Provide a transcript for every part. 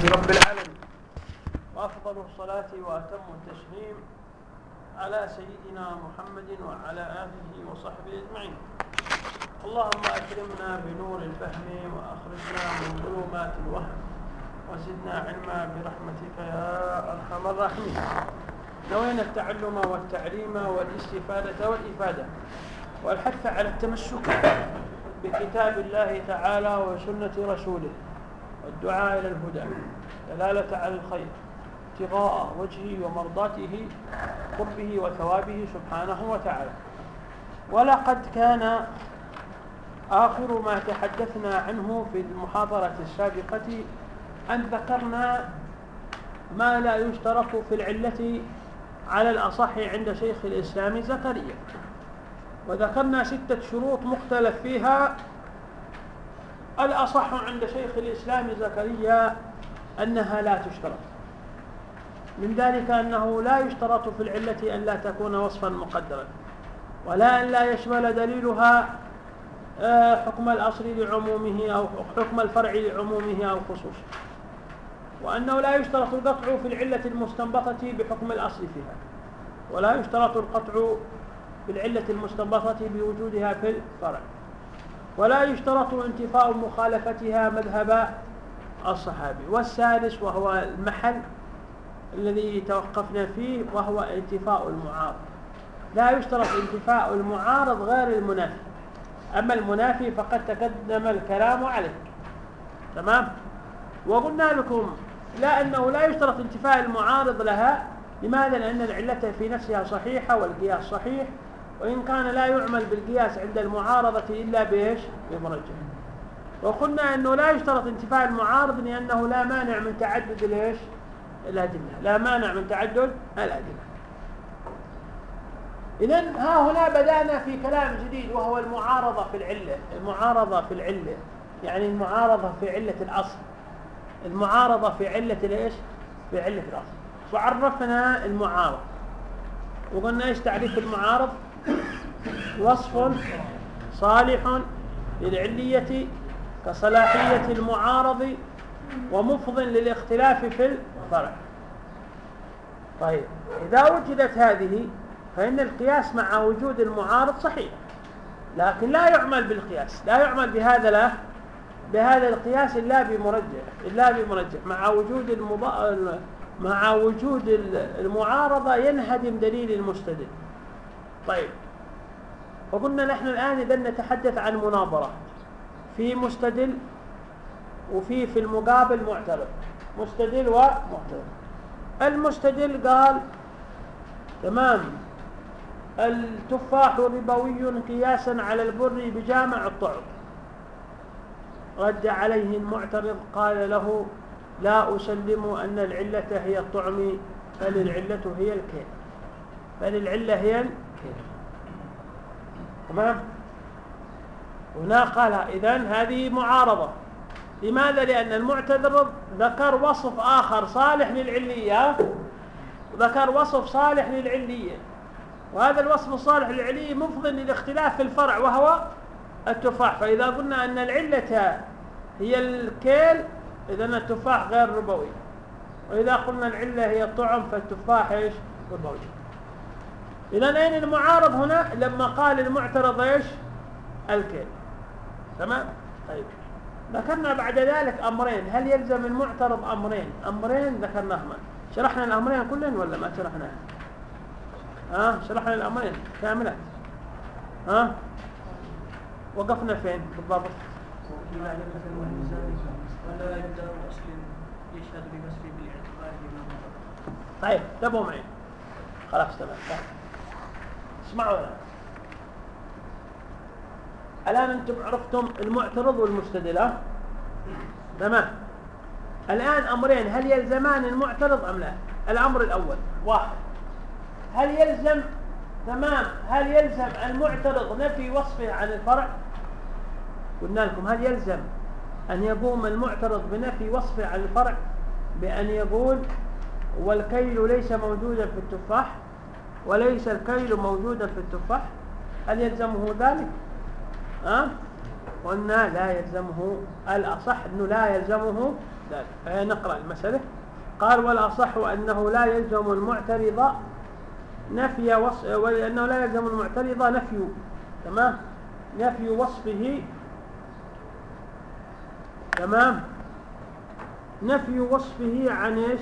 لله رب العالمين. وأفضل الصلاة وأتم التسليم على سيدنا محمد وعلى آله وصحبه أجمعين. اللهم أكرمنا بنور الفهم وأخرجنا من ظلمات الوهم وزدنا علما برحمتك يا أرحم الراحمين. نوينا التعلم والتعليم والاستفادة والإفادة والحث على التمسك بكتاب الله تعالى وسنة رسوله. والدعاء إلى الهدى دلالة على الخير ابتغاء وجهه ومرضاته قربه وثوابه سبحانه وتعالى. ولقد كان آخر ما تحدثنا عنه في المحاضرة السابقة أن ذكرنا ما لا يشترط في العلة على الأصح عند شيخ الإسلام زكريا. وذكرنا ستة شروط مختلف فيها الأصح عند شيخ الإسلام زكريا أنها لا تشترط. من ذلك أنه لا يشترط في العلة أن لا تكون وصفا مقدرا ولا أن لا يشمل دليلها آه، حكم الأصل لعمومه أو حكم الفرع لعمومه أو خصوصه. وأنه لا يشترط القطع في العلة المستنبطة بحكم الأصل فيها ولا يشترط القطع في العلة المستنبطة بوجودها في الفرع. ولا يشترط انتفاء مخالفتها مذهب الصحابي. والسادس وهو المحل الذي توقفنا فيه وهو انتفاء المعارض. لا يشترط انتفاء المعارض غير المنافي. أما المنافي فقد تقدم الكلام عليه. تمام؟ وقلنا لكم لا أنه لا يشترط انتفاء المعارض لها. لماذا؟ لأن العلة في نفسها صحيحة والقياس صحيح. وإن كان لا يعمل بالقياس عند المعارضة إلا بإيش؟ بمرجح وقلنا أنه لا يشترط انتفاء المعارض لأنه لا مانع من تعدد الإيش؟ الأدلة. لا مانع من تعدد الأدلة. إذا ها هنا بدأنا في كلام جديد وهو المعارضة في العلة. المعارضة في العلة. يعني المعارضة في علة الأصل. المعارضة في علة الإيش؟ في علة الأصل. وعرفنا المعارض وقلنا إيش تعريف المعارض؟ وصف صالح للعلية كصلاحية المعارض ومفض للاختلاف في الفرع طيب إذا وجدت هذه فإن القياس مع وجود المعارض صحيح لكن لا يعمل بالقياس لا يعمل بهذا لا بهذا القياس إلا بمرجح إلا بمرجح. مع وجود المض... مع وجود المعارضة ينهدم دليل المستدل. طيب. وقلنا نحن الآن إذا نتحدث عن مناظرة. في مستدل وفي في المقابل معترض. مستدل ومعترض المستدل قال تمام. التفاح ربوي قياسا على البر بجامع الطعم. رد عليه المعترض قال له لا أسلم أن العلة هي الطعم بل العلة هي الكيل. بل العلة هي تمام؟ هنا قال إذا هذه معارضة. لماذا؟ لأن المعتذر ذكر وصف آخر صالح للعلية ذكر وصف صالح للعلية. وهذا الوصف الصالح للعلية مفضل للاختلاف في الفرع وهو التفاح. فإذا قلنا أن العلة هي الكيل إذا التفاح غير ربوي. وإذا قلنا العلة هي الطعم فالتفاح إيش؟ ربوي. إذا أين المعارض هنا لما قال المعترض إيش؟ الكيل. تمام؟ طيب. ذكرنا بعد ذلك أمرين. هل يلزم المعترض أمرين؟ أمرين ذكرناهما. شرحنا الأمرين كلهم ولا ما شرحناها ها؟ آه شرحنا الأمرين كاملة. ها؟ آه وقفنا فين بالضبط؟ طيب تبوا معي. خلاص تمام. اسمعوا. الآن الآن أنتم عرفتم المعترض والمستدل تمام. الآن أمرين هل يلزمان المعترض أم لا؟ الأمر الأول واحد. هل يلزم تمام. هل يلزم المعترض نفي وصفه عن الفرع؟ قلنا لكم هل يلزم أن يقوم المعترض بنفي وصفه عن الفرع؟ بأن يقول والكيل ليس موجودا في التفاح. وليس الكيل موجودا في التفاح هل يلزمه ذلك؟ أه؟ قلنا لا يلزمه. الأصح أنه لا يلزمه ذلك. نقرأ المسألة. قال والأصح أنه لا يلزم المعترض نفي وصف وأنه لا يلزم المعترض نفي تمام؟ نفي وصفه تمام؟ نفي وصفه عن إيش؟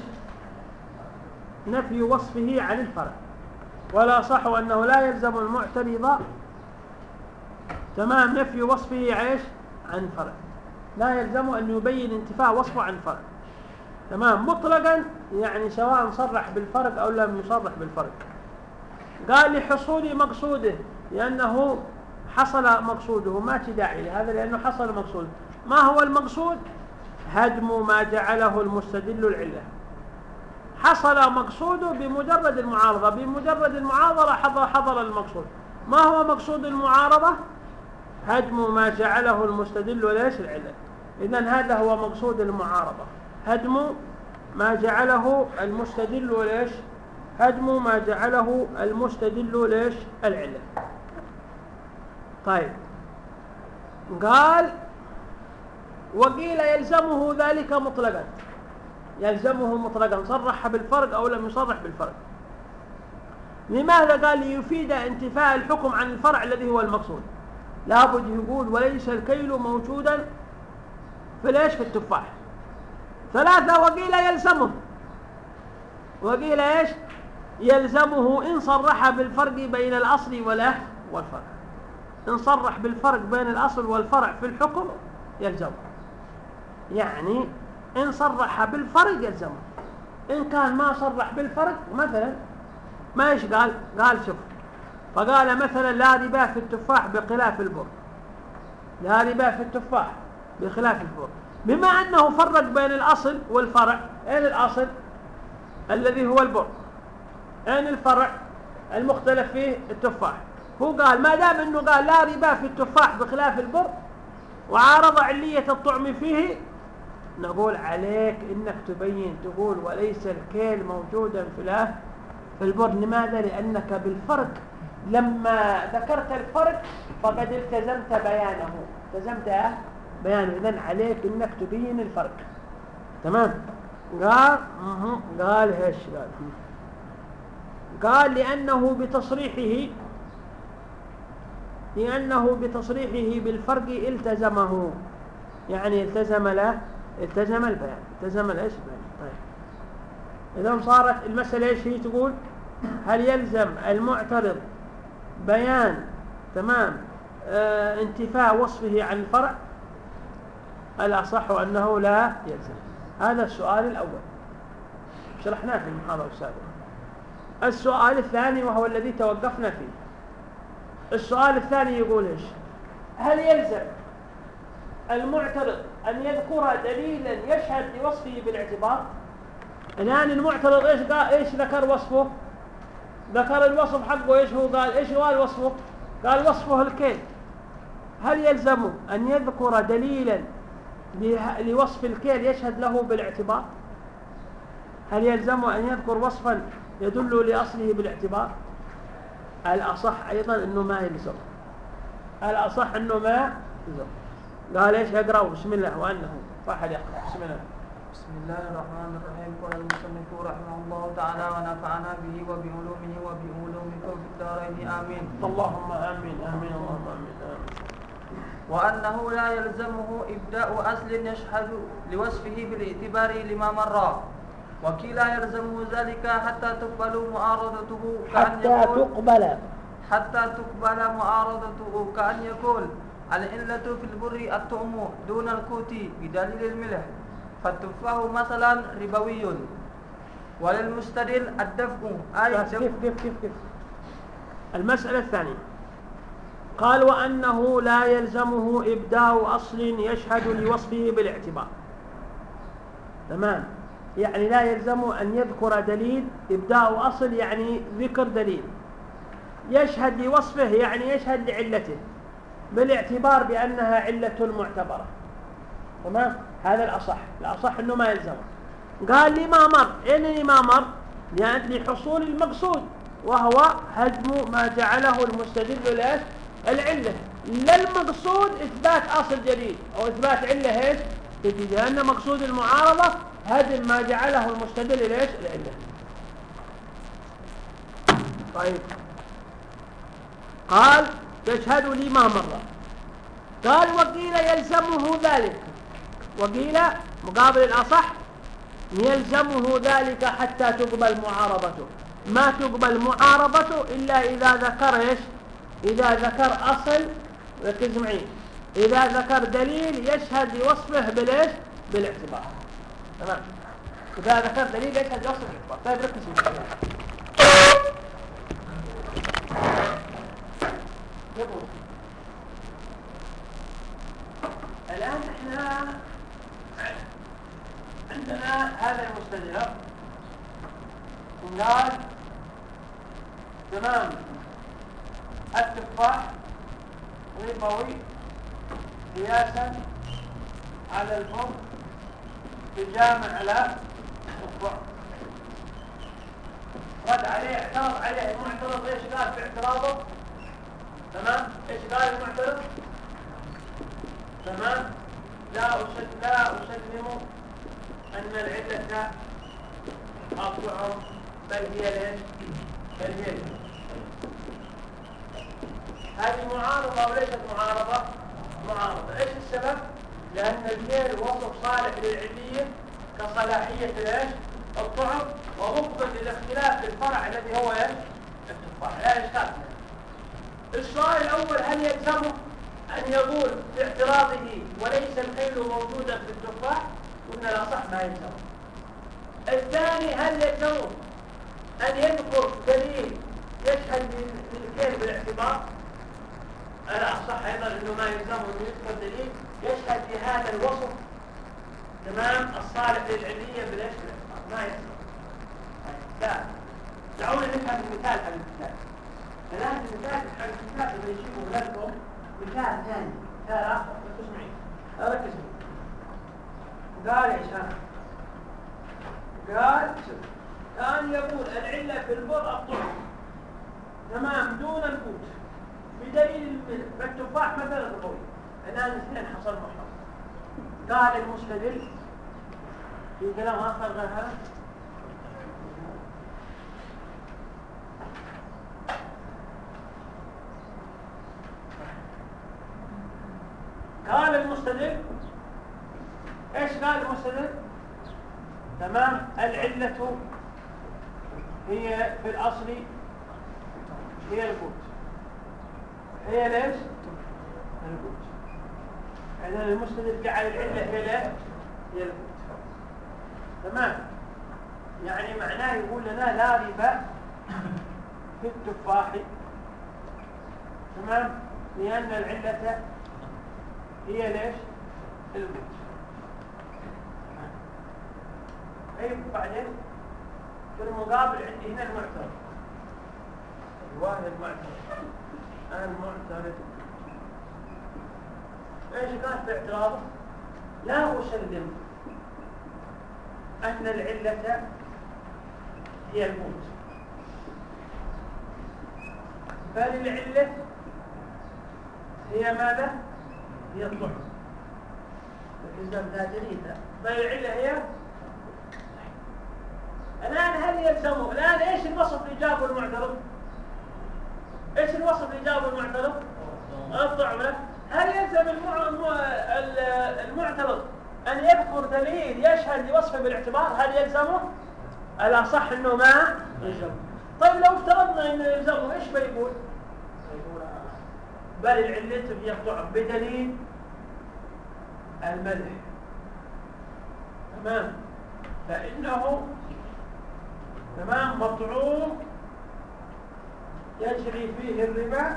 نفي وصفه عن الفرع. ولا صح أنه لا يلزم المعترض تمام نفي وصفه إيش عن فرع. لا يلزم أن يبين انتفاء وصفه عن فرع. تمام؟ مطلقا يعني سواء صرح بالفرق أو لم يصرح بالفرق. قال لحصول مقصوده لأنه حصل مقصوده. ما داعي لهذا لأنه حصل مقصوده ما هو المقصود؟ هدم ما جعله المستدل العلة. حصل مقصوده بمجرد المعارضة. بمجرد المعارضة حضر, حضر المقصود. ما هو مقصود المعارضة؟ هدم ما جعله المستدل ليش العلة إذا هذا هو مقصود المعارضة. هدم ما جعله المستدل ليش هدم ما جعله المستدل ليش العلة طيب. قال وقيل يلزمه ذلك مطلقا. يلزمه مطلقا صرح بالفرق أو لم يصرح بالفرق لماذا قال ليفيد انتفاء الحكم عن الفرع الذي هو المقصود؟ لابد يقول وليس الكيل موجودا في ليش في التفاح. ثلاثة وقيل يلزمه. وقيل إيش؟ يلزمه إن صرح بالفرق بين الأصل ولا والفرع. إن صرح بالفرق بين الأصل والفرع في الحكم يلزمه. يعني إن صرح بالفرق يلزمه. إن كان ما صرح بالفرق مثلا ما إيش قال؟ قال شوف فقال مثلا لا ربا في التفاح بخلاف البر. لا ربا في التفاح بخلاف البر. بما أنه فرق بين الأصل والفرع أين الأصل؟ الذي هو البر. أين الفرع؟ المختلف فيه التفاح. هو قال ما دام أنه قال لا ربا في التفاح بخلاف البر وعارض علية الطعم فيه نقول عليك إنك تبين تقول وليس الكيل موجودا في في البر لماذا؟ لأنك بالفرق لما ذكرت الفرق فقد التزمت بيانه. التزمت بيانه. اذا عليك إنك تبين الفرق. تمام؟ قال قال إيش قال؟ قال لأنه بتصريحه لأنه بتصريحه بالفرق التزمه. يعني التزم له التزم البيان التزم الايش البيان طيب. إذا صارت المسألة إيش هي؟ تقول هل يلزم المعترض بيان تمام آه انتفاء وصفه عن الفرع؟ الأصح أنه لا يلزم. هذا السؤال الأول. شرحناه في المحاضرة السابقة. السؤال الثاني وهو الذي توقفنا فيه. السؤال الثاني يقول إيش؟ هل يلزم المعترض أن يذكر دليلا يشهد لوصفه بالاعتبار؟ الآن المعترض إيش قال إيش ذكر وصفه؟ ذكر الوصف حقه إيش هو؟ قال إيش قال وصفه؟ قال وصفه الكيل. هل يلزم أن يذكر دليلا لوصف الكيل يشهد له بالاعتبار؟ هل يلزم أن يذكر وصفا يدل لأصله بالاعتبار؟ الأصح أيضا أنه ما يلزم. الأصح أنه ما يلزم. قال إيش اقرأوا بسم الله وأنه واحد يقرأ. بسم الله. بسم الله الرحمن الرحيم. قال المصنف رحمه الله تعالى ونفعنا به وبعلومه وبعلومكم في الدارين. آمين. اللهم آمين آمين اللهم آمين, آمين. وأنه لا يلزمه إبداء أصل يشهد لوصفه بالاعتبار لما مر. وكلا يلزمه ذلك حتى تقبل معارضته كأن حتى يقول تقبل. حتى تقبل معارضته كأن يقول العلة في البر الطعم دون القوت بدليل الملح فالتفاح مثلا ربوي. وللمستدل الدفع. أي كيف كيف كيف كيف؟ المسألة الثانية. قال وأنه لا يلزمه إبداء أصل يشهد لوصفه بالاعتبار. تمام؟ يعني لا يلزم أن يذكر دليل إبداء أصل يعني ذكر دليل. يشهد لوصفه يعني يشهد لعلته. بالاعتبار بأنها علة معتبرة. تمام؟ هذا الأصح. الأصح أنه ما يلزم قال لي ما مر. إيه ما مر؟ يعني لحصول المقصود وهو هدم ما جعله المستدل له العلة. لا المقصود إثبات أصل جديد. أو إثبات علة إيش؟ لأن مقصود المعارضة هدم ما جعله المستدل ليش العلة. طيب. قال يشهد لي ما مر. قال وقيل يلزمه ذلك. وقيل مقابل الأصح يلزمه ذلك حتى تقبل معارضته. ما تقبل معارضته إلا إذا ذكر إيش؟ إذا ذكر أصل ركز معي إذا ذكر دليل يشهد لوصفه بالإيش؟ بالاعتبار. تمام. إذا ذكر دليل يشهد لوصفه بالاعتبار طيب ركز. معي الآن إحنا عندنا هذا المستدرك. قال تمام التفاح ربوي قياسا على الفم بجامع على الضع رد عليه اعترض عليه المعترض إيش قال في اعتراضه تمام؟ إيش قال المعترض؟ تمام؟ لا أسلم لا أسلم أن العلة الطعم بل هي بل هي هذه معارضة أو ليست معارضة. معارضة. إيش السبب؟ لأن الفعل وصف صالح للعلية كصلاحية ليش؟ الطعم ومقبل للاختلاف في الفرع الذي هو إيش؟ التفاح لا إشكال. السؤال الأول هل يلزمه أن يقول باعتراضه وليس الخيل موجودا في التفاح؟ قلنا لا صح ما يلزم. الثاني هل يلزم أن يذكر دليل يشهد للخيل بالاعتبار؟ أنا أصح أيضا أنه ما يلزم أن يذكر دليل يشهد لهذا الوصف. تمام؟ الصالح للعلية بالاعتبار ما يلزم. لا دعونا نفهم المثال على المثال الآن المثال على المثال اللي يشوفه لكم مثال ثاني. آخر ركز معي. ركز معي. قال إيش قال كان يقول العلة في البر الطعم تمام دون القوت بدليل فالتفاح مثلا الربوي الآن الاثنين حصل محرم. قال المستدل في كلام آخر غير هذا. قال المستدل؟ إيش قال المستدل؟ تمام. العلة هي في الأصل هي القوت هي ليش؟ القوت إذا المستدل جعل العلة هي ليش هي القوت تمام. يعني معناه يقول لنا لا ربا في التفاح. تمام. لأن العلة هي ليش؟ البيت طيب بعدين؟ في المقابل عندي هنا المعترض. الواحد المعترض المعترض. إيش كان في اعتراضه؟ لا أسلم. أن العلة هي الموت. بل العلة هي ماذا؟ هي الضعف الإسلام ذا جديدة العلة هي؟ الآن هل يلزمه؟ الآن إيش الوصف اللي جابه المعترض؟ إيش الوصف اللي جابه المعترض؟ الضعف. هل يلزم المعترض أن يذكر دليل يشهد لوصفه بالاعتبار؟ هل يلزمه؟ الأصح أنه ما يلزمه. طيب لو افترضنا أنه يلزمه إيش بيقول؟ بل العلة الضعف بدليل الملح تمام؟ فإنه تمام مطعوم يجري فيه الربا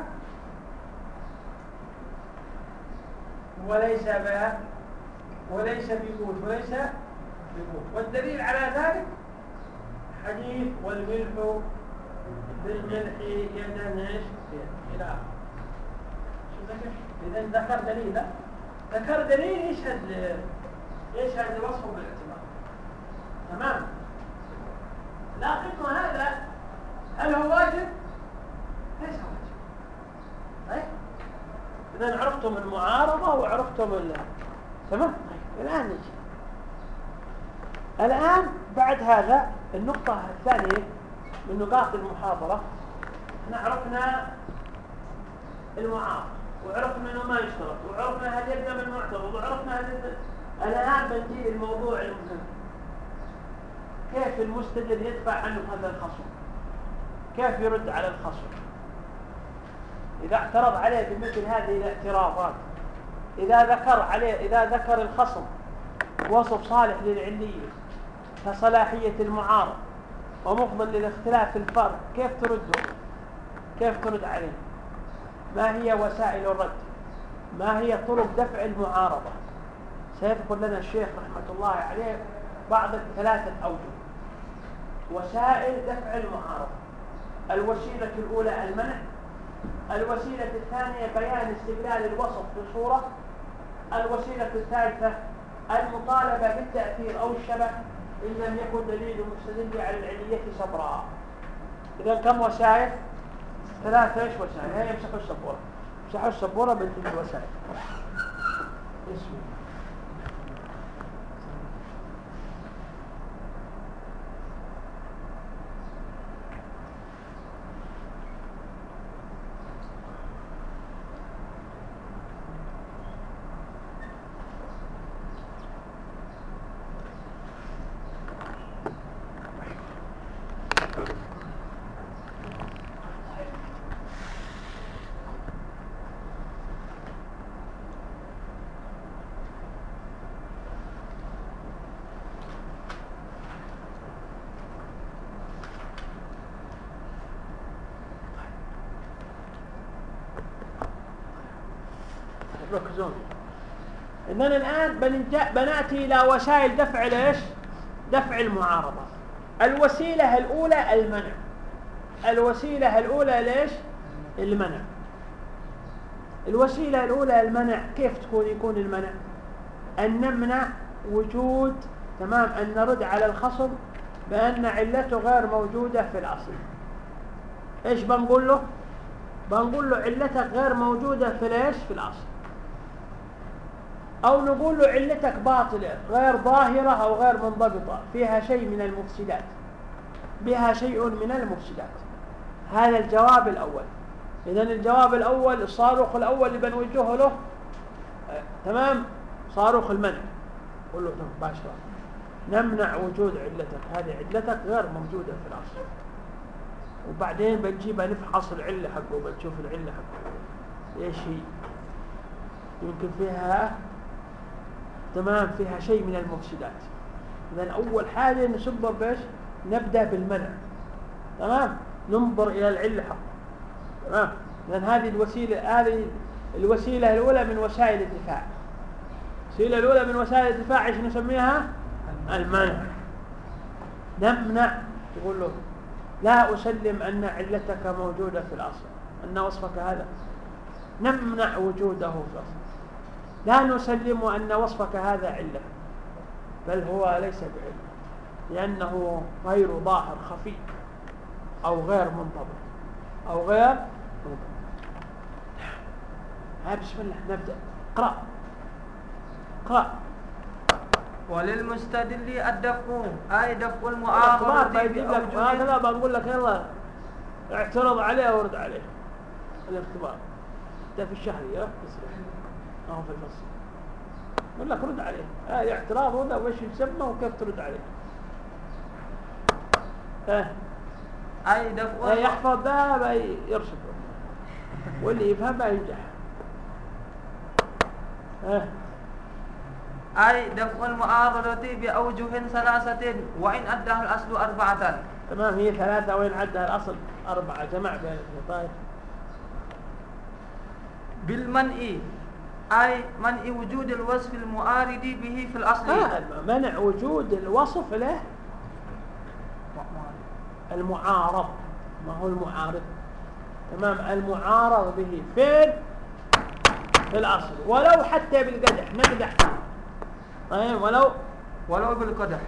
وليس بها وليس بقوت وليس بقوت والدليل على ذلك حديث والملح بالملح يدا إيش إلى آخره. إذا ذكر دليل ذكر دليل يشهد يشهد لوصفه بالاعتبار؟ تمام؟ لكن هذا؟ هل هو واجب؟ ليس واجب. طيب؟ إذا عرفتم المعارضة وعرفتم ال تمام؟ الآن نجي. الآن بعد هذا النقطة الثانية من نقاط المحاضرة إحنا عرفنا المعارض وعرفنا إنه ما يشترط وعرفنا هل يلزم المعترض وعرفنا هل يلزم الآن بنجي الموضوع المهم. كيف المستدل يدفع عنه هذا الخصم؟ كيف يرد على الخصم؟ إذا اعترض عليه بمثل هذه الاعتراضات إذا ذكر عليه إذا ذكر الخصم وصف صالح للعليه كصلاحية المعارض ومفضل للاختلاف في الفرق كيف ترده كيف ترد عليه؟ ما هي وسائل الرد؟ ما هي طرق دفع المعارضة؟ سيذكر لنا الشيخ رحمة الله عليه بعض ثلاثة أوجه وسائل دفع المعارضة. الوسيلة الأولى المنع. الوسيلة الثانية بيان استقلال الوسط بصورة الوسيلة الثالثة المطالبة بالتأثير أو الشبه إن لم يكن دليل مستدل على العلية صبرا. إذا كم وسائل؟ ثلاثة إيش وسائل. هي يمسحوا السبورة يمسحوا السبورة بنت الوسائل. بسم الله ركزون إننا الآن بنأتي إلى وسائل دفع ليش؟ دفع المعارضة. الوسيلة الأولى المنع. الوسيلة الأولى ليش؟ المنع. الوسيلة الأولى المنع. كيف تكون يكون المنع؟ أن نمنع وجود تمام؟ أن نرد على الخصم بأن علته غير موجودة في الأصل. إيش بنقول له؟ بنقول له علتك غير موجودة في ليش؟ في الأصل. أو نقول له علتك باطلة غير ظاهرة أو غير منضبطة. فيها شيء من المفسدات. بها شيء من المفسدات. هذا الجواب الأول. إذا الجواب الأول الصاروخ الأول اللي بنوجهه له تمام؟ صاروخ المنع. قول له مباشرة نمنع وجود علتك. هذه علتك غير موجودة في الأصل وبعدين بنجيبها نفحص العلة حقه بنشوف العلة حقه. إيش هي؟ يمكن فيها تمام؟ فيها شيء من المفسدات. اذا أول حاجة نصبر بإيش؟ نبدأ بالمنع. تمام؟ ننظر إلى العلة حقه تمام؟ اذا هذه الوسيلة هذه الوسيلة الأولى من وسائل الدفاع. الوسيلة الأولى من وسائل الدفاع إيش نسميها؟ المنع. نمنع. يقول له لا أسلم أن علتك موجودة في الأصل. أن وصفك هذا. نمنع وجوده في الأصل. لا نسلم أن وصفك هذا علة بل هو ليس بعلة لأنه غير ظاهر خفي أو غير منضبط أو غير منضبط ها بسم الله نبدأ. اقرأ. اقرأ. وللمستدل الدفع أي دفع المعارضة هكذا بقول لك يلا اعترض عليه ورد عليه. الاختبار. ده في الشهر يا ما هو في الفصل يقول لك رد عليه. هذا آه اعتراض ولا وش يسمى وكيف ترد عليه. آه. أي دفع يحفظ ده يرشد. واللي يفهم ينجح. آه. أي دفع المعارضة بأوجه ثلاثة وإن أدها الأصل أربعة. تمام هي ثلاثة وإن عدها الأصل أربعة. جمع بين طيب بالمنع أي منع وجود الوصف المعارض به في الأصل؟ آه منع وجود الوصف له. المعارض ما هو المعارض؟ تمام المعارض به فين في الأصل. ولو حتى بالقدح نقدح طيب ولو؟ ولو بالقدح.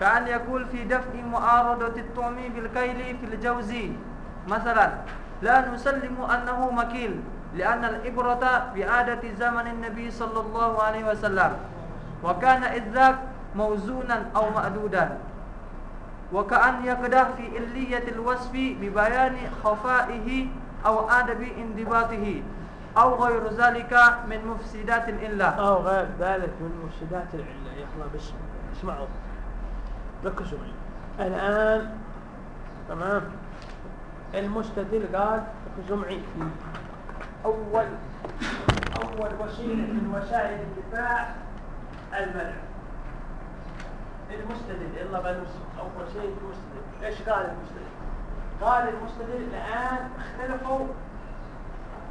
كأن يقول في دفع معارضة الطعم بالكيل في الجوزي مثلا لا نسلم أنه مكيل. لأن الإبرة بعادة زمن النبي صلى الله عليه وسلم. وكان إذ ذاك موزونا أو مأدودا. وكأن يقدح في إلية الوصف ببيان خفائه أو آدب انضباطه أو غير ذلك من مفسدات الإلا أو غير ذلك من مفسدات العلة. أخوة بس اسمعوا. ركزوا معي. الآن تمام؟ المستدل قال ركزوا معي. أول أول وسيلة من وسائل الدفاع المنع المستدل يلا بنمسك أول شيء المستدل. إيش قال المستدل؟ قال المستدل الآن اختلفوا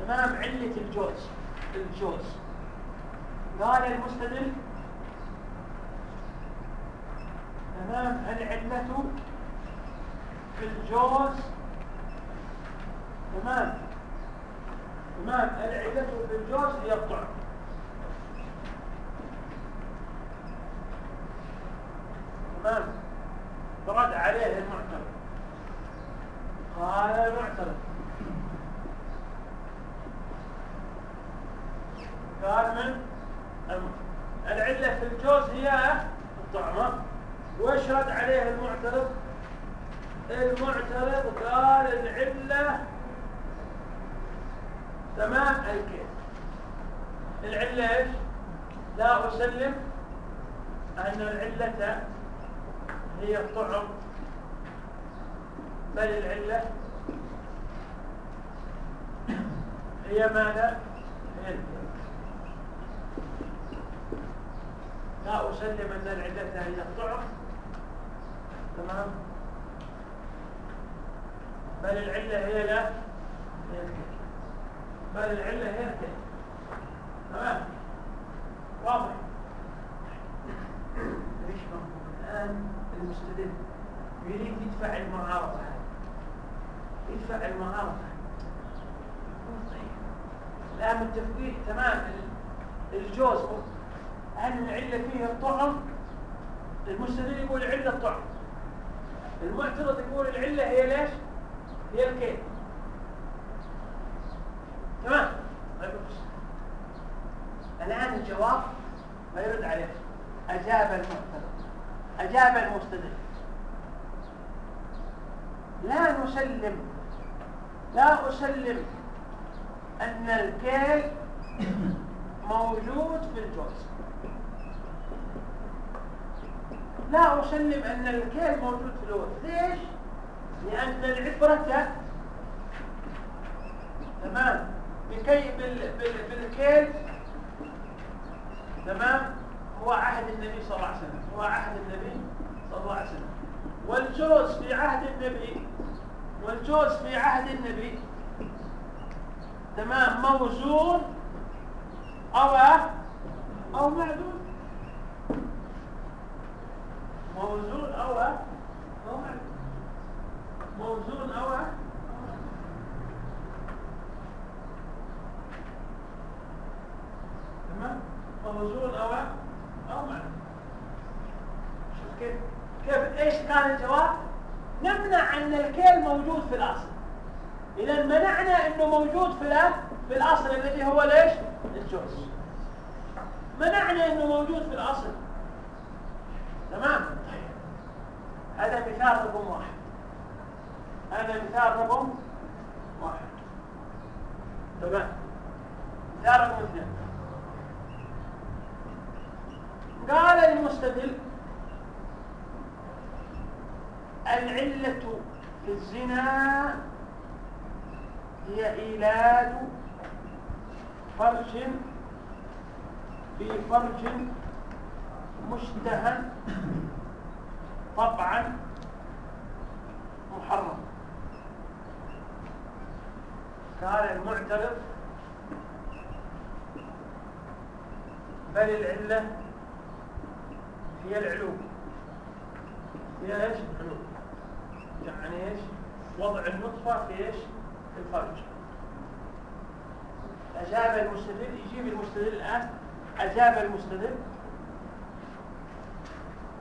تمام علة الجوز. الجوز. قال المستدل تمام العلة في الجوز. تمام. تمام العلة في الجوز هي الطعم تمام فرد عليه المعترض قال المعترض قال من؟ العلة في الجوز هي الطعمة واشهد عليه المعترض المعترض قال العلة تمام؟ الكيف العلة إيش؟ لا أسلم. أن العلة هي الطعم. بل العلة هي ماذا؟ هي الكيف لا أسلم أن العلة هي الطعم. تمام؟ بل العلة هي لا؟ هي بل العلة هي تمام؟ واضح. ليش الآن المستدل؟ يريد يدفع المعارضة يدفع المعارضة الآن متفقين تمام. الجوز هل العلة فيه الطعم المستدل يقول العلة الطعم المعترض يقول العلة هي ليش؟ هي الكيف تمام طيب الآن الجواب ما يرد عليه. أجاب المعترض أجاب المستدل لا نسلم. لا أسلم أن الكيل موجود في الجوز. لا أسلم أن الكيل موجود في الجوز. ليش؟ لأن العبرة تمام. بكي بال بال بالكيل تمام؟ هو عهد النبي صلى الله عليه وسلم. هو عهد النبي صلى الله عليه وسلم. والجوز في عهد النبي والجوز في عهد النبي تمام موزون أو أو معدود موزون أو أو معدود موزون أو تمام موزون أو أو معدود شوف كيف كيف إيش كان الجواب؟ نمنع أن الكيل موجود في الأصل. اذا منعنا إنه موجود في في الأصل الذي هو ليش؟ الجوز. منعنا إنه موجود في الأصل. تمام؟ طيب. هذا مثال رقم واحد. هذا مثال رقم واحد. تمام؟ مثال رقم اثنين. قال المستدل العلة في الزنا هي إيلاد فرج في فرج مشتهى طبعا محرم. قال المعترض بل العلة هي العلوم. هي إيش؟ العلوم. يعني إيش؟ وضع النطفة في إيش؟ في الفرج أجاب المستدل يجيب المستدل الآن. أجاب المستدل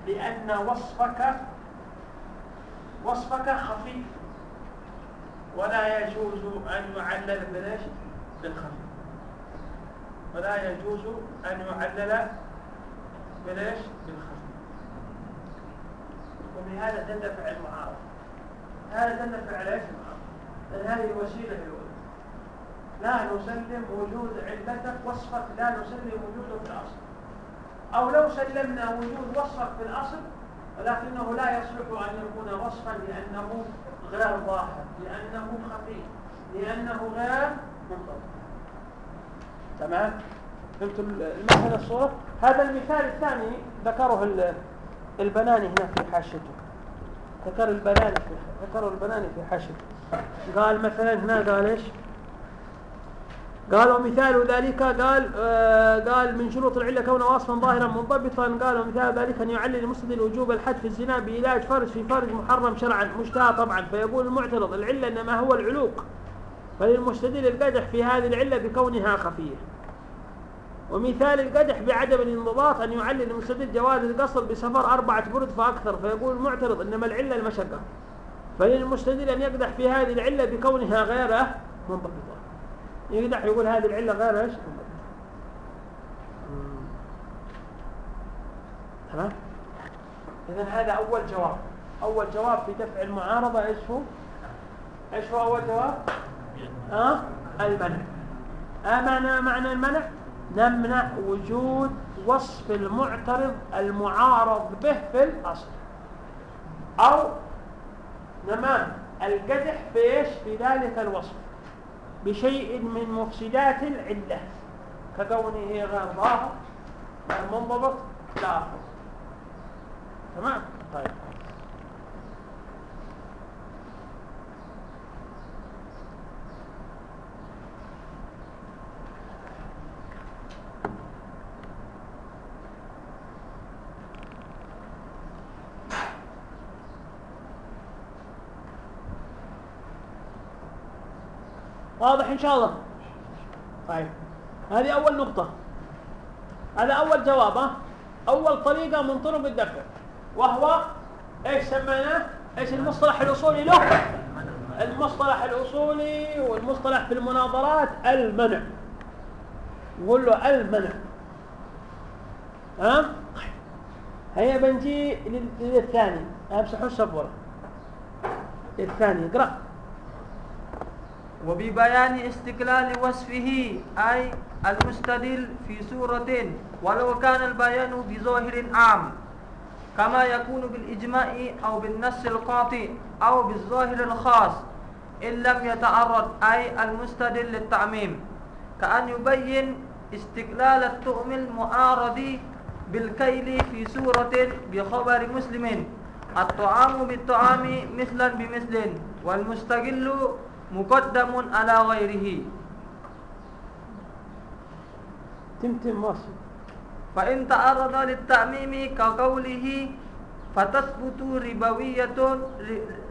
لأن وصفك وصفك خفيف ولا يجوز أن يعلل بلاش بالخفيف ولا يجوز أن يعلل بليش بالخفي. وبهذا تندفع المعارضة هذا تندفع ليش المعارضة لأن هذه الوسيلة الأولى لا نسلم وجود علتك وصفك لا نسلم وجوده في الأصل. أو لو سلمنا وجود وصفك في الأصل ولكنه لا يصلح أن يكون وصفا لأنه غير ظاهر لأنه خفي لأنه غير منضبط تمام؟ فهمت المثل الصورة؟ هذا المثال الثاني ذكره البناني هنا في حاشته ذكر البناني في ذكره البناني في حاشته قال مثلا هنا قال إيش؟ قال ومثال ذلك قال آه قال من شروط العلة كونه وصفا ظاهرا منضبطا. قال ومثال ذلك أن يعلل المستدل وجوب الحد في الزنا بعلاج فرج في فرج محرم شرعا. مشتهى طبعا. فيقول المعترض العلة إنما هو العلوق. فللمستدل القدح في هذه العلة بكونها خفية. ومثال القدح بعدم الانضباط أن يعلل المستدل جواز القصر بسفر أربعة برد فأكثر فيقول المعترض إنما العلة المشقة. فللمستدل أن يقدح في هذه العلة بكونها غير منضبطة. يقدح يقول هذه العلة غير إيش؟ تمام؟ إذا هذا أول جواب. أول جواب في دفع المعارضة إيش هو؟ إيش هو أول جواب؟ أه؟ المنع. أمنع معنى المنع؟ نمنع وجود وصف المعترض المعارض به في الأصل. أو نمام القدح في إيش؟ في ذلك الوصف. بشيء من مفسدات العلة. ككونه غير ظاهر غير منضبط لا. تمام؟ طيب. واضح إن شاء الله. طيب. هذه أول نقطة. هذا أول جواب أول طريقة من طرق الدفع وهو إيش سميناه؟ إيش المصطلح الأصولي له؟ المصطلح الأصولي والمصطلح في المناظرات المنع. نقول له المنع. ها؟ هيا بنجي للثاني. أمسحوا السبورة. الثاني اقرأ. وببيان استقلال وصفه أي المستدل في سورة ولو كان البيان بظاهر عام كما يكون بالإجماع أو بالنص القاطع أو بالظاهر الخاص إن لم يتعرض أي المستدل للتعميم. كأن يبين استقلال التؤم المعارض بالكيل في سورة بخبر مسلم الطعام بالطعام مثلا بمثل والمستقل مقدم على غيره. تمتم ماشي فإن تعرض للتعميم كقوله فتثبت ربوية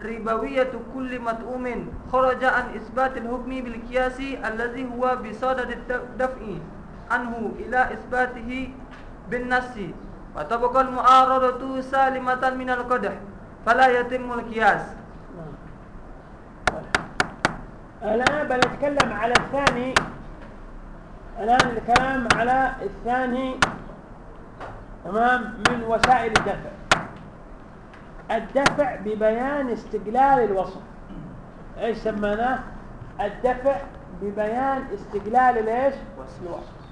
ربوية كل متؤم خرج عن إثبات الحكم بالقياس الذي هو بصدد الدفع عنه إلى إثباته بالنص. وتبقى المعارضة سالمة من القدح فلا يتم القياس. الآن بنتكلم على الثاني. الآن الكلام على الثاني. تمام؟ من وسائل الدفع. الدفع ببيان استقلال الوصف. إيش سميناه؟ الدفع ببيان استقلال الايش الوصف.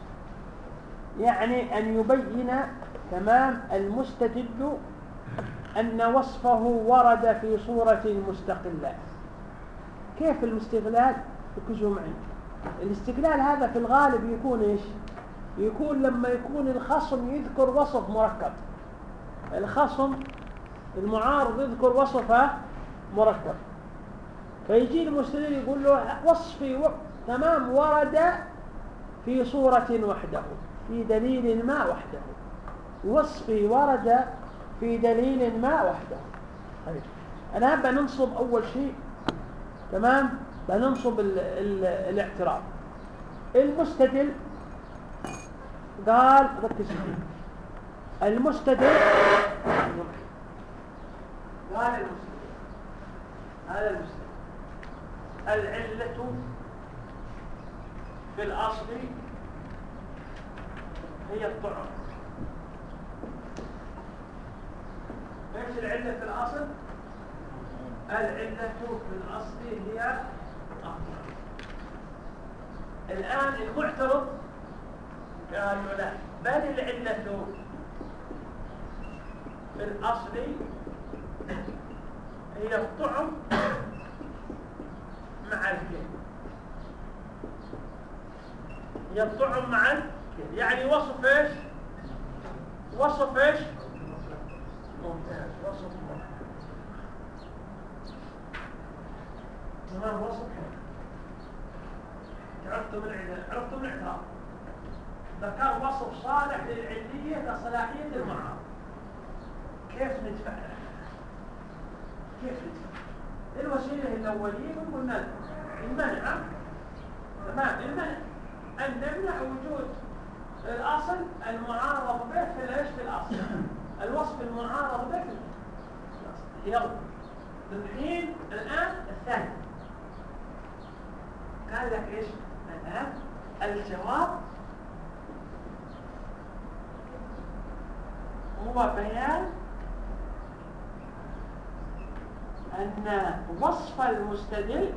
يعني أن يبين تمام المستدل أن وصفه ورد في صورة مستقلة. كيف الاستغلال؟ ركزوا معي. الاستقلال هذا في الغالب يكون إيش؟ يكون لما يكون الخصم يذكر وصف مركب. الخصم المعارض يذكر وصف مركب. فيجي المستدل يقول له وصفي و... تمام ورد في صورة وحده في دليل ما وحده. وصفي ورد في دليل ما وحده. طيب أنا بننصب أول شيء تمام؟ بننصب ال ال الاعتراض. المستدل قال ركز فيه المستدل قال المستدل هذا المستدل العلة في الأصل هي الطعم إيش العلة في الأصل؟ العلة في الأصل هي الآن المعترض قالوا لا بل العلة في الأصل هي الطعم مع الكيل هي الطعم مع الكيل يعني وصف إيش؟ وصف إيش؟ ممتاز. وصف ممتاز تمام وصف عرفتم عرفتم الاعتراف ذكر وصف صالح للعلية كصلاحية المعارض كيف ندفع كيف ندفع الوسيلة الأولية قلنا المنع تمام؟ المنع. أن نمنع وجود الأصل المعارض به في الايش في الأصل؟ الوصف المعارض به في الأصل. يلا. الحين الآن الثاني. قال لك إيش؟ الجواب هو بيان أن وصف المستدل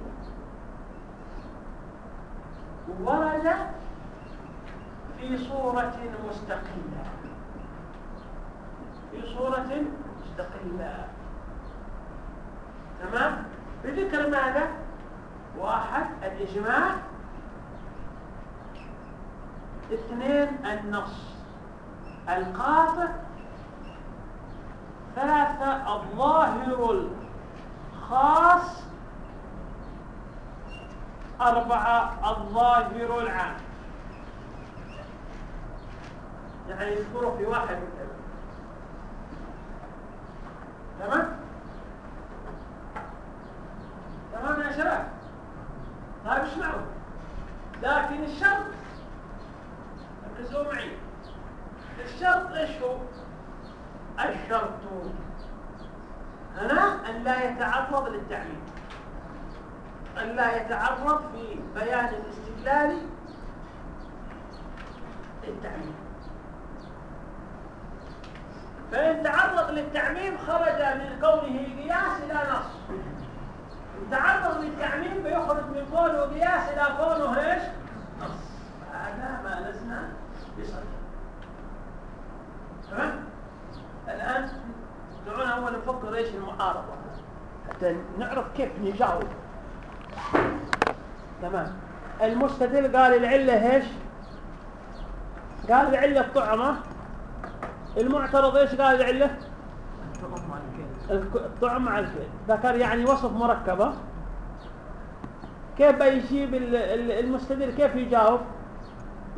ورد في صورة مستقلة. في صورة مستقلة. تمام؟ بذكر ماذا؟ واحد الإجماع. اثنين النص. القاطع. ثلاثة الظاهر الخاص. أربعة الظاهر العام. يعني يذكره في واحد. من تمام؟ تمام يا شباب؟ طيب اسمعوا لكن الشرط ركزوا معي. الشرط إيش هو؟ الشرط هنا أن لا يتعرض للتعليم. أن لا يتعرض في بيان الاستقلال للتعليم. فإن تعرض للتعميم خرج من كونه قياس إلى نص. تعرض للتعميم بيخرج من كونه قياس إلى كونه إيش؟ نص هذا ما لسنا بصدق. تمام؟ الآن دعونا أول نفكر إيش المعارضة حتى نعرف كيف نجاوب. تمام. المستدل قال العلة إيش؟ قال العلة الطعمة. المعترض إيش قال العلة؟ الطعم مع الكيل ذكر يعني وصف مركبة كيف بيجيب المستدل كيف يجاوب؟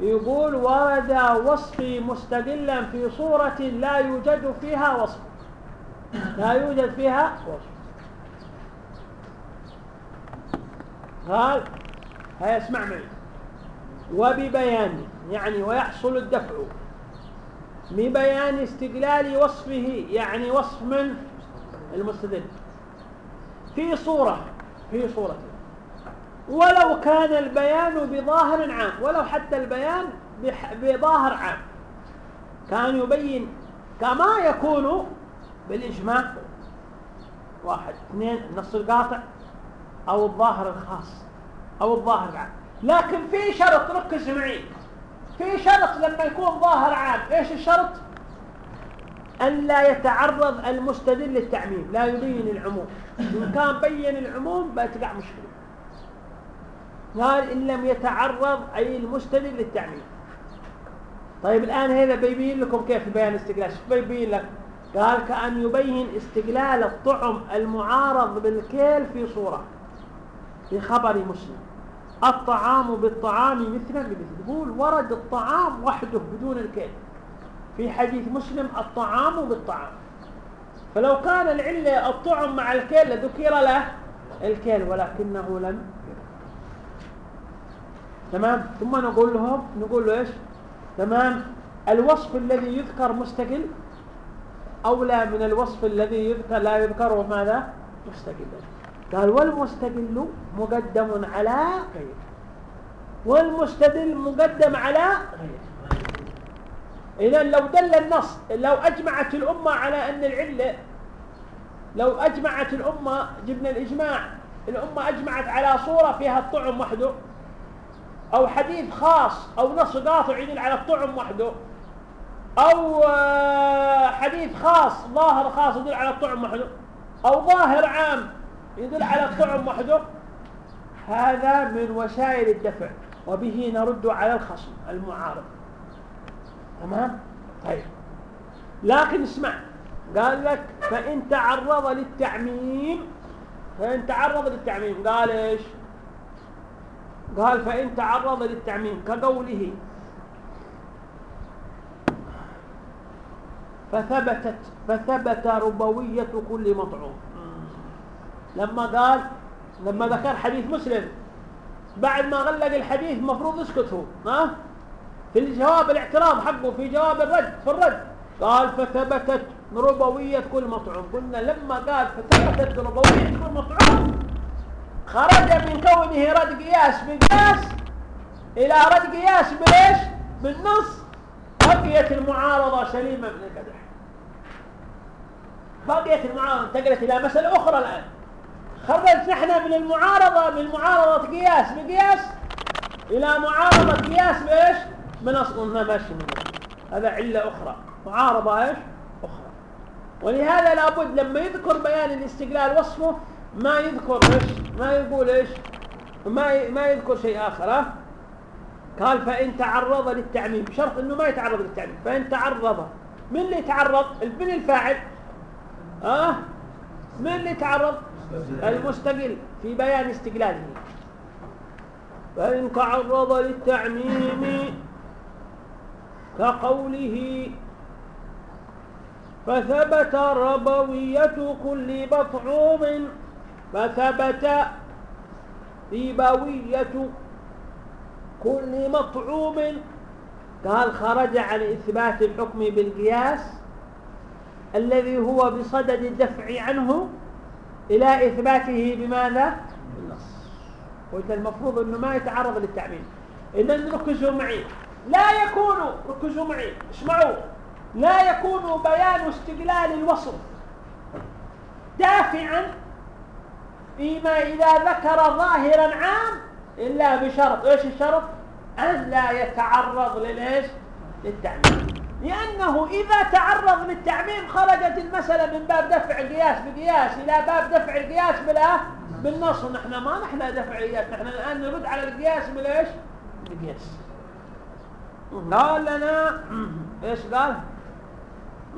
يقول ورد وصفي مستدلا في صورة لا يوجد فيها وصف. لا يوجد فيها وصف. قال هيا اسمع معي. وببيان يعني ويحصل الدفع. ببيان استقلال وصفه يعني وصف من؟ المستدل في صورة في صورة. ولو كان البيان بظاهر عام ولو حتى البيان بظاهر عام. كان يبين كما يكون بالإجماع واحد اثنين النص القاطع أو الظاهر الخاص أو الظاهر العام لكن في شرط ركز معي. في شرط لما يكون ظاهر عام إيش الشرط؟ أن لا يتعرض المستدل للتعميم لا يبين العموم. إن كان بين العموم بتقع مشكلة. قال إن لم يتعرض أي المستدل للتعميم. طيب الآن هذا بيبين لكم كيف بيان استقلال شو بيبين لك؟ قال كأن يبين استقلال الطعم المعارض بالكيل في صورة. في خبر مسلم. الطعام بالطعام مثلا بمثل يقول ورد الطعام وحده بدون الكيل. في حديث مسلم الطعام بالطعام. فلو كان العلة الطعم مع الكيل لذكر له الكيل ولكنه لم تمام؟ ثم نقول لهم نقول له إيش؟ تمام؟ الوصف الذي يذكر مستقل أولى من الوصف الذي يذكر لا يذكره ماذا؟ مستقلا قال والمستقل مقدم على غيره. والمستدل مقدم على غيره. إذا لو دل النص لو أجمعت الأمة على أن العلة لو أجمعت الأمة جبنا الإجماع الأمة أجمعت على صورة فيها الطعم وحده أو حديث خاص أو نص قاطع يدل على الطعم وحده أو آه، حديث خاص ظاهر خاص يدل على الطعم وحده أو ظاهر عام يدل على الطعم وحده هذا من وسائل الدفع وبه نرد على الخصم المعارض. تمام؟ طيب. لكن اسمع قال لك فإن تعرض للتعميم فإن تعرض للتعميم قال إيش؟ قال فإن تعرض للتعميم كقوله فثبتت فثبت ربوية كل مطعوم. لما قال لما ذكر حديث مسلم بعد ما غلق الحديث المفروض يسكت هو ها؟ في الجواب الاعتراض حقه في جواب الرد في الرد. قال فثبتت ربوية كل مطعوم قلنا لما قال فثبتت ربوية كل مطعوم خرج من كونه رد قياس بقياس إلى رد قياس بإيش؟ بالنص. بقيت المعارضة سليمة من القدح. بقيت المعارضة انتقلت إلى مسألة أخرى الآن. خرجت نحن من المعارضة من معارضة قياس بقياس إلى معارضة قياس بإيش؟ من أصل ما ماشي هذا علة أخرى. معارضة إيش؟ أخرى. ولهذا لابد لما يذكر بيان الاستقلال وصفه ما يذكر إيش؟ ما يقول إيش؟ ما ما يذكر شيء آخر ها؟ قال فإن تعرض للتعميم. بشرط أنه ما يتعرض للتعميم. فإن تعرض. من اللي يتعرض من الفاعل. آه من اللي يتعرض المستقل. في بيان استقلاله. فإن تعرض للتعميم كقوله فثبت ربوية كل مطعوم فثبت ربوية كل مطعوم قال خرج عن إثبات الحكم بالقياس الذي هو بصدد الدفع عنه إلى إثباته بماذا؟ بالنص. قلت المفروض أنه ما يتعرض للتعميم. إذن ركزوا معي. لا يكون ركزوا معي اسمعوا. لا يكون بيان استقلال الوصف دافعا فيما إذا ذكر ظاهرا عام إلا بشرط. إيش الشرط؟ أن لا يتعرض للإيش؟ للتعميم. لأنه إذا تعرض للتعميم خرجت المسألة من باب دفع القياس بقياس إلى باب دفع القياس بلا بالنص. نحن ما نحن دفع القياس. نحن الآن نرد على القياس بالإيش؟ بالقياس. قال لنا إيش قال؟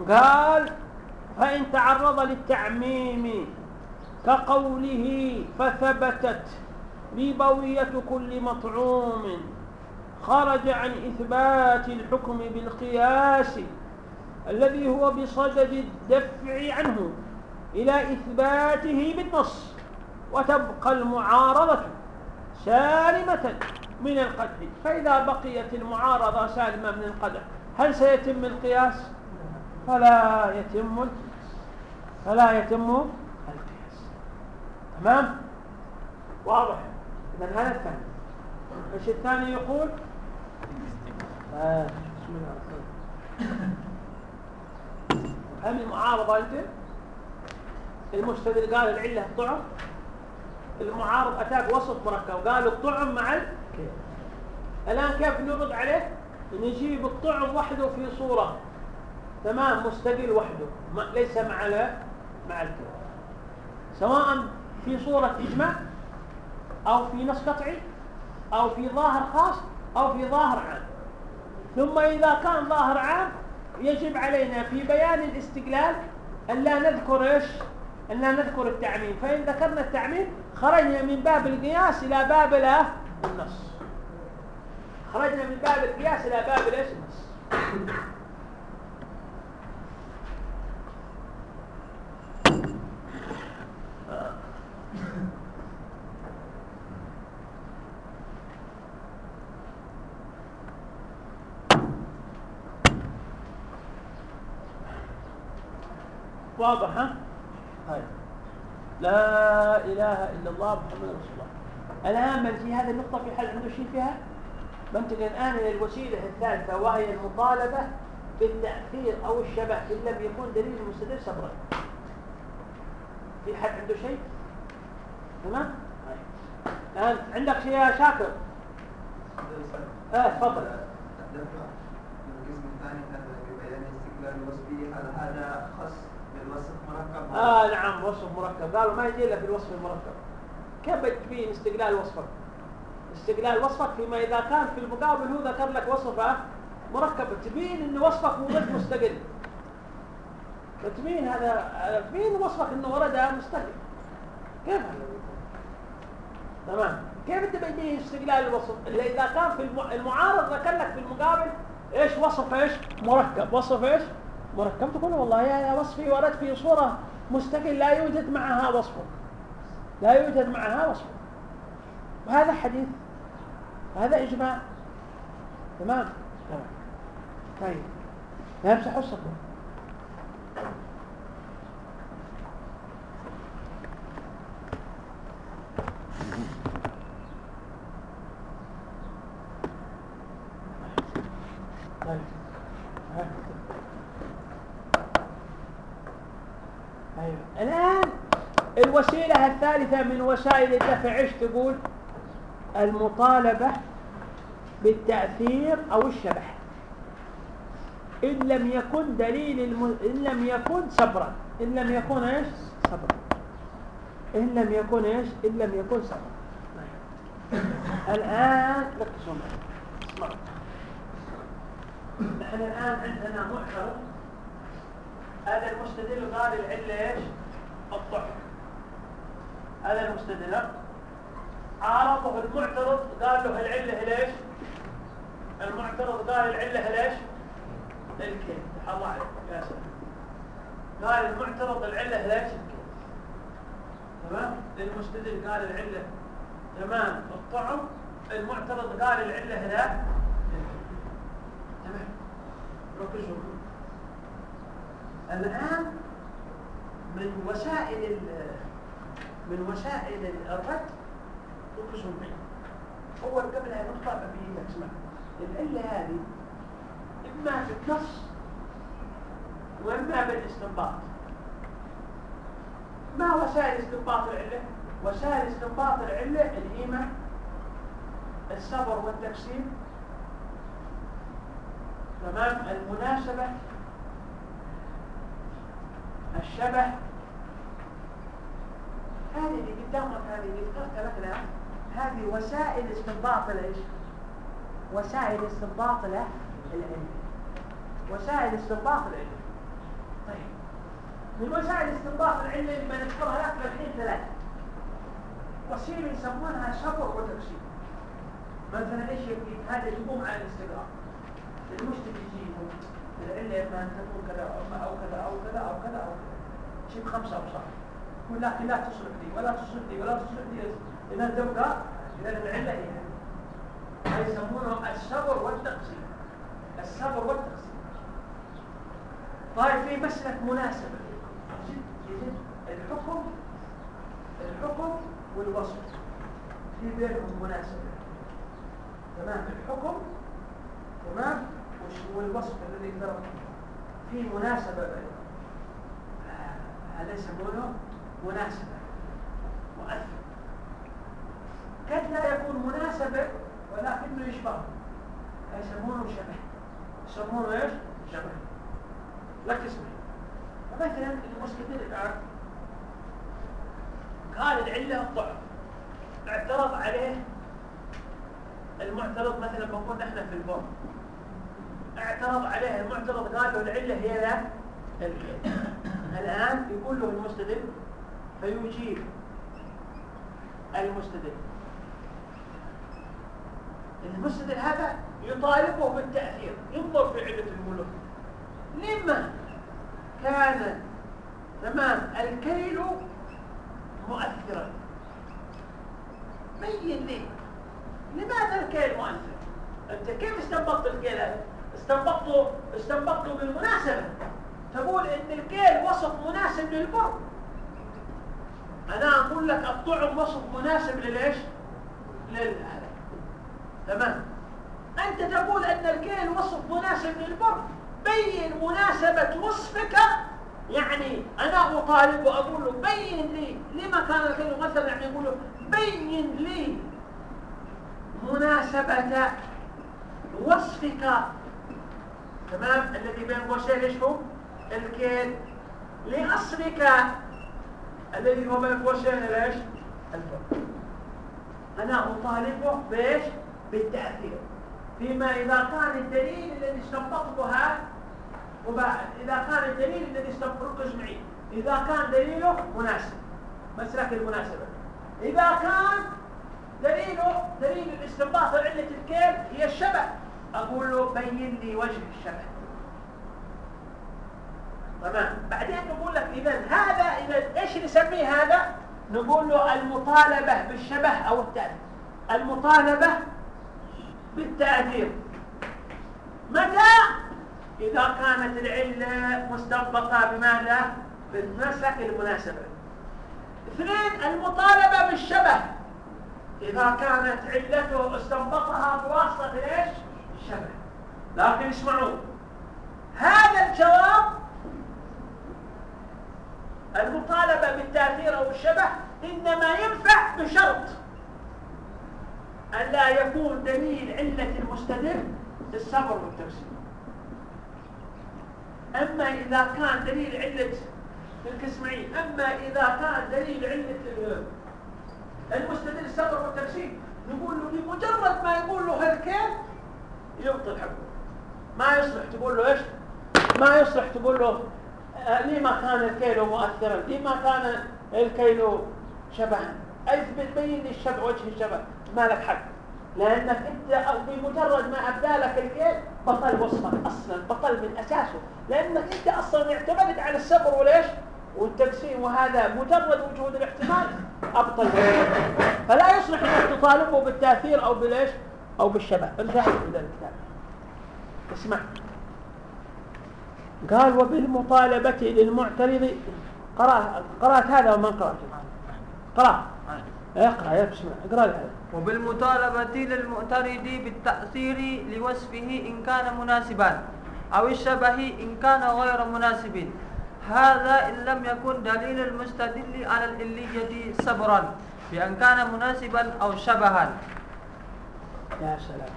قال فإن تعرض للتعميم كقوله فثبتت ربوية كل مطعوم خرج عن إثبات الحكم بالقياس الذي هو بصدد الدفع عنه إلى إثباته بالنص وتبقى المعارضة سالمة. من القدح فإذا بقيت المعارضة سالمة من القدح هل سيتم القياس؟ فلا يتم فلا يتم القياس. تمام؟ واضح. إذن هذا الثاني. إيش الثاني يقول؟ آه. هل المعارضة أنت؟ المستدل قال العلة الطعم. المعارض أتاك وصف مركب. قال الطعم مع الآن كيف نرد عليه؟ نجيب الطعم وحده في صورة. تمام؟ مستقل وحده. ليس مع مع الكيف سواء في صورة إجماع أو في نص قطعي أو في ظاهر خاص أو في ظاهر عام. ثم إذا كان ظاهر عام يجب علينا في بيان الاستقلال أن لا نذكر إيش؟ أن لا نذكر التعميم. فإن ذكرنا التعميم خرجنا من باب القياس إلى باب النص. خرجنا من باب القياس إلى باب النص واضح ها؟ طيب. لا إله إلا الله محمد رسول الله. الآن من في هذه النقطة في حل عنده شيء فيها؟ بنتقل الآن إلى الوسيلة الثالثة وهي المطالبة بالتاثير أو الشبه إن لم يكون دليل المستدل صبرا. في حد عنده شيء؟ تمام؟ الان عندك شيء يا شاكر؟ آه تفضل. آه نعم وصف مركب. قالوا ما يجي إلا في الوصف المركب. كيف بتبين استقلال وصفك؟ استقلال وصفك فيما إذا كان في المقابل هو ذكر لك وصفه مركب. تبين إن وصفك مو مستقل. فتبين هذا تبين وصفك إنه ورد مستقل. كيف هذا؟ تمام. كيف أنت بتبين استقلال الوصف؟ اذا كان في الم- المعارض ذكر لك في المقابل إيش وصف إيش؟ مركب. وصف إيش؟ مركب. تقول والله يا وصفي ورد في صورة مستقل لا يوجد معها وصفه لا يوجد معها وصفه وهذا حديث هذا إجماع. تمام؟ تمام. طيب. يمسح الصفر طيب. ها. أيوة. الآن الوسيلة الثالثة من وسائل الدفع إيش تقول؟ المطالبة بالتأثير أو الشبه إن لم يكن دليل الم... إن لم يكن صبرا. إن لم يكن إيش؟ صبرا. إن لم يكن إيش؟ إن لم يكن صبرا. الآن ركزوا معي. اسمعوا. نحن الآن عندنا معترض. هذا المستدل قال العلة إيش؟ الضعف. هذا المستدل عارضه المعترض قال له العلة ليش؟ المعترض قال العلة ليش؟ الكيل الله عليك. يا سلام. قال المعترض العلة ليش؟ تمام؟ المستدل قال العلة. تمام. الطعم. المعترض قال العلة لا. تمام. ركزوا الآن من وسائل من وسائل الرد ركزوا معي أول قبل أن نقطع بإيدك اسمع. العلة هذه إما في النص وإما بالاستنباط. ما وسائل استنباط العلة؟ وسائل استنباط العلة الإيمان الصبر والتقسيم تمام؟ المناسبة الشبه. هذه اللي قدامك هذه اللي ذكرت لك الآن هذه وسائل استنباط الايش؟ وسائل استنباط العلم. وسائل استنباط العلم. طيب. من وسائل استنباط العلم اللي بنذكرها لك الحين ثلاثة وسيلة يسمونها صبر وتقسيم مثلا إيش يبقى هذا يقوم على الاستقرار المشتري يجيبه العلة اما ان تكون كذا أو كذا أو كذا أو كذا أو كذا. شيء خمسة أبصار. يقول لكن لا تصرف لي ولا تصرف لي ولا تصرف لي إذا تبقى إذا العلة. هذا يسمونه الصبر والتقسيم الصبر والتقسيم طيب في مسألة مناسبة الحكم الحكم والوصف. في بينهم مناسبة تمام. الحكم تمام. والوصف الذي ذكره في مناسبة بينهم. آه، هذا يسمونه مناسبة. مؤثر. قد لا يكون مناسبة ولكنه يشبه. يسمونه شبه. يسمونه إيش؟ شبه. ركز معي فمثلا المستدل الآن قال العلة الضعف اعترض عليه المعترض مثلا بنقول نحن في البر اعترض عليه المعترض قال له العلة هي لا الآن يقول له المستدل فيجيب المستدل المستدل هذا يطالبه بالتأثير ينظر في علة الملوك. لما كان تمام الكيل مؤثرا. بين لي؟ لماذا الكيل مؤثر؟ أنت كيف استنبطت الكيل هذا؟ استنبطته استنبطته بالمناسبة. تقول إن الكيل وصف مناسب للبر. أنا أقول لك الطعم وصف مناسب لليش للهذا تمام. أنت تقول أن الكيل وصف مناسب للبر. بين مناسبة وصفك. يعني أنا أطالب وأقول له بين لي. لما كان الكلمة مثلا يعني يقول له بين لي مناسبة وصفك. تمام. الذي بين قوسين إيش هو؟ الكيل لأصلك. الذي هو بين قوسين ليش الفرق أنا أطالبه بإيش؟ بالتأثير. فيما إذا كان الدليل الذي استنبطته هذا إذا كان الدليل الذي استنبطته اجمعي إذا كان دليله مناسب مسلك المناسبة. إذا كان دليله دليل الاستنباط علة الكيل هي الشبه. أقول له بين لي وجه الشبه. تمام؟ بعدين نقول لك إذا هذا إذا إيش نسميه هذا؟ نقول له المطالبة بالشبه أو التأثير. المطالبة بالتأثير. متى؟ إذا كانت العلة مستنبطة بماذا؟ بالمسلك المناسبة. اثنين المطالبة بالشبه. إذا كانت علته استنبطها بواسطة إيش؟ الشبه لكن اسمعوا هذا الجواب المطالبة بالتأثير أو الشبه إنما ينفع بشرط. أن لا يكون دليل علة المستدل الصبر والتفسير أما إذا كان دليل علة الكسمعين أما إذا كان دليل علة المستدل الصبر والتفسير نقول له بمجرد ما يقول له هالكيف يبطل حكمه ما يصلح تقول له إيش؟ ما يصلح تقول له آه، لما كان الكيلو مؤثرا؟ لما كان الكيلو شبها؟ أثبت بين لي الشبع وجه الشبه. ما لك حق. لأنك أنت بمجرد ما أبدأ لك الكيل بطل وصفك أصلا بطل من أساسه. لأنك أنت أصلا اعتمدت على الصبر وليش؟ والتقسيم وهذا مجرد وجود الاحتمال. أبطل فلا يصلح انك تطالبه بالتأثير أو بالايش أو بالشبه. ارجع إلى الكتاب. اسمع. قال وبالمطالبة للمعترض. قرأ قرأت هذا وما قرأت؟ قرأ. اقرأ يا بسم الله اقرأ هذا وبالمطالبة للمعترض بالتأثير لوصفه إن كان مناسبا أو الشبه إن كان غير مناسب. هذا إن لم يكن دليل المستدل على الإلية صبرا بأن كان مناسبا أو شبها. يا سلام.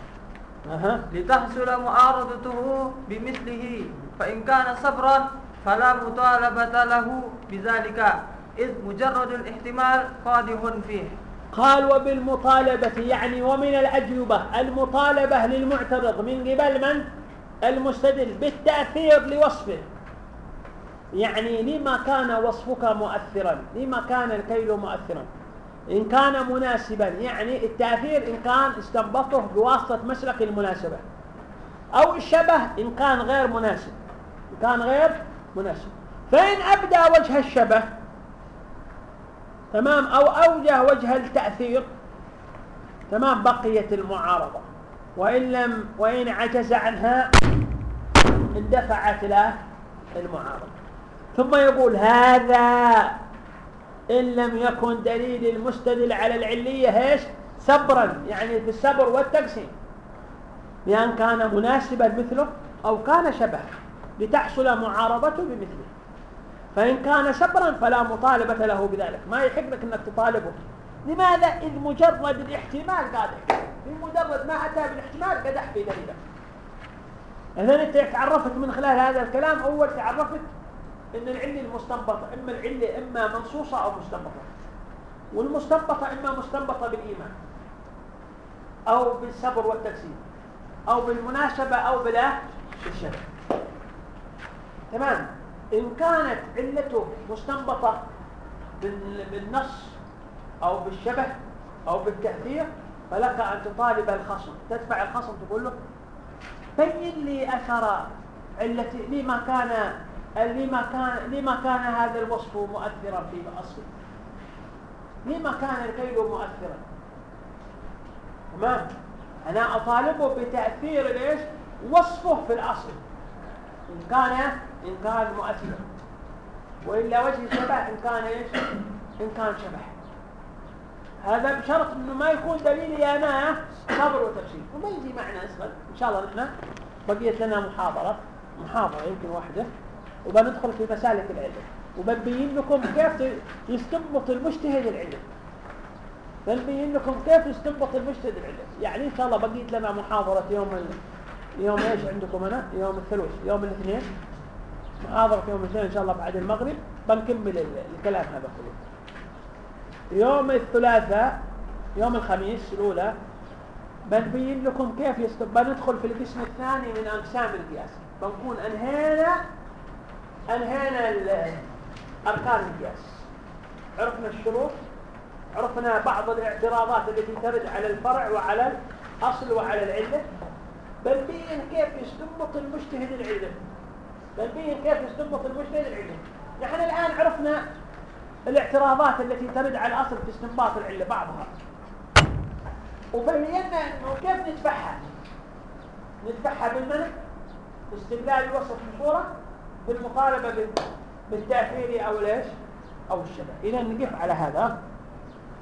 أه. لتحصل معارضته بمثله فإن كان صبرا فلا مطالبة له بذلك. إذ مجرد الاحتمال قادح فيه. قال وبالمطالبة يعني ومن الأجوبة المطالبة للمعترض من قبل من؟ المستدل بالتأثير لوصفه. يعني لما كان وصفك مؤثرا لما كان الكيل مؤثرا. إن كان مناسبا يعني التأثير إن كان استنبطه بواسطة مسلك المناسبة. أو الشبه إن كان غير مناسب. إن كان غير مناسب. فإن أبدى وجه الشبه تمام؟ أو أوجه وجه التأثير. تمام؟ بقيت المعارضة. وإن لم وإن عجز عنها اندفعت له المعارضة. ثم يقول هذا إن لم يكن دليل المستدل على العلية إيش؟ صبرا يعني في الصبر والتقسيم. بأن كان مناسبا مثله أو كان شبه لتحصل معارضته بمثله. فإن كان صبرا فلا مطالبة له بذلك. ما يحق لك أنك تطالبه. لماذا؟ إذ مجرد الاحتمال قادح بمجرد ما أتى بالاحتمال قدح في دليله إذن أنت تعرفت من خلال هذا الكلام أول تعرفت إن العله المستنبطه إما العلة إما منصوصة أو مستنبطة. والمستنبطة إما مستنبطة بالإيمان أو بالصبر والتكسير أو بالمناسبة أو بلا بالشرع. تمام؟ إن كانت علته مستنبطة بالنص أو بالشبه أو بالتأثير فلك أن تطالب الخصم. تدفع الخصم تقول له بين لي أثر علتي لما كان لما كان لما كان هذا الوصف مؤثرا في اصله لما كان الكيل مؤثرا. تمام؟ أنا أطالبه بتأثير ليش؟ وصفه في الأصل. إن كان ان كان مؤثرا وإلا وجه الشبه إن كان إيش؟ إن كان شبه. هذا بشرط إنه ما يكون دليل يا أنا صبر وتفسير وما يجي معنا اسهل إن شاء الله نحن بقيت لنا محاضرة. محاضرة يمكن واحدة. وبندخل في مسالك العلم. وبنبين لكم كيف يستنبط المجتهد العلم. بنبين لكم كيف يستنبط المجتهد العلم. يعني إن شاء الله بقيت لنا محاضرة يوم ال... يوم إيش عندكم أنا؟ يوم الثلاث يوم الاثنين. محاضرة يوم الاثنين إن شاء الله بعد المغرب بنكمل ال- الكلام هذا كله. يوم الثلاثاء يوم الخميس الأولى بنبين لكم كيف يست... بندخل في القسم الثاني من أقسام القياس. بنكون انهينا أنهينا أركان القياس. عرفنا الشروط عرفنا بعض الاعتراضات التي ترد على الفرع وعلى الأصل وعلى العلة. بنبين كيف يستنبط المجتهد العلم. بنبين كيف يستنبط المجتهد العلم نحن الآن عرفنا الاعتراضات التي ترد على الأصل في استنباط العلة بعضها. وبينا إنه كيف ندفعها؟ ندفعها بالمنع باستغلال الوصف بصوره بالمطالبة بال- بالتأثير أو ليش؟ أو الشبه. إذا نقف على هذا.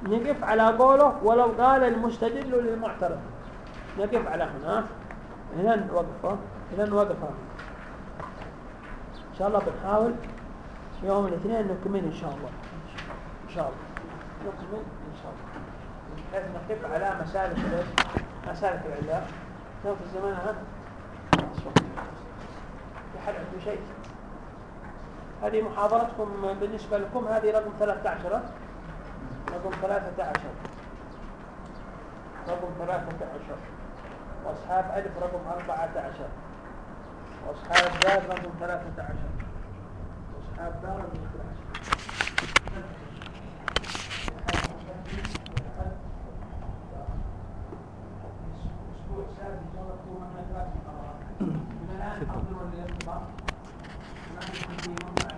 نقف على قوله ولو قال المستدل للمعترض. نقف على هنا. هنا نوقفه. هنا نوقفه. ان شاء الله بنحاول يوم الاثنين نكمل إن شاء الله. إن شاء الله. نكمل إن شاء الله. بحيث نقف على مسالك؟ مسالك العلاج كم في الزمان هذا؟ في حد عنده شيء؟ هذه محاضرتكم بالنسبة لكم هذه رقم 13 ها؟ رقم 13 رقم 13 وأصحاب ألف رقم 14 واصحاب دار رقم 13 واصحاب دار رقم 13 من الان احضر للانتظار نحن